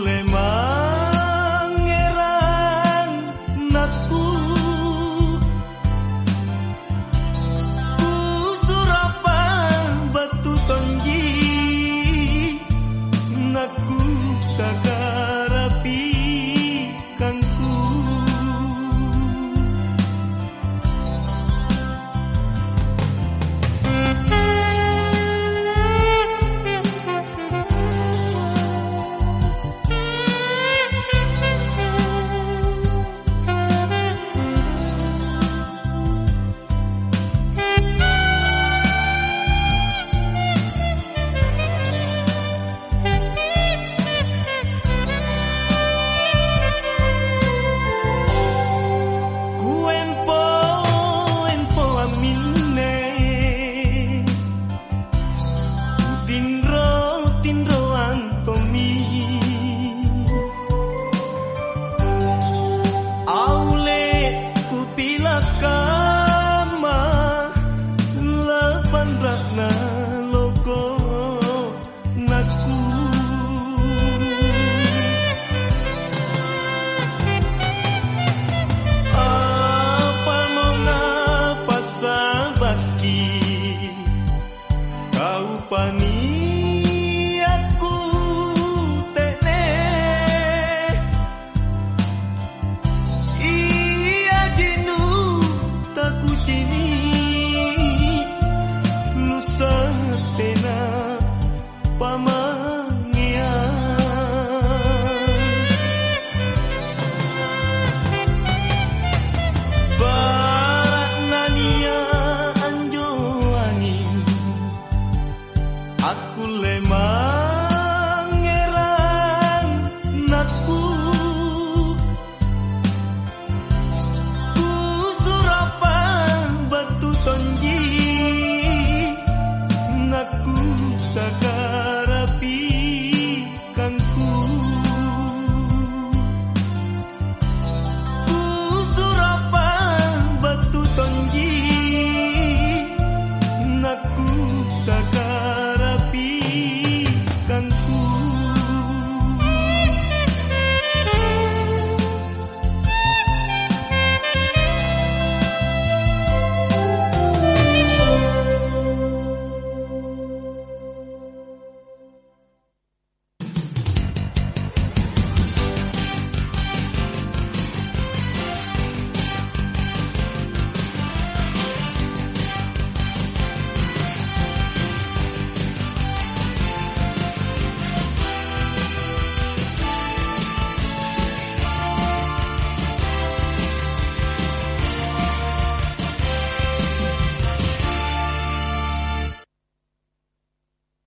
Suleyman aku lemah ngerang nakku. Ku surapan batu tonji nakku takarapi kangku. Ku surapan batu tonji nakku takarapi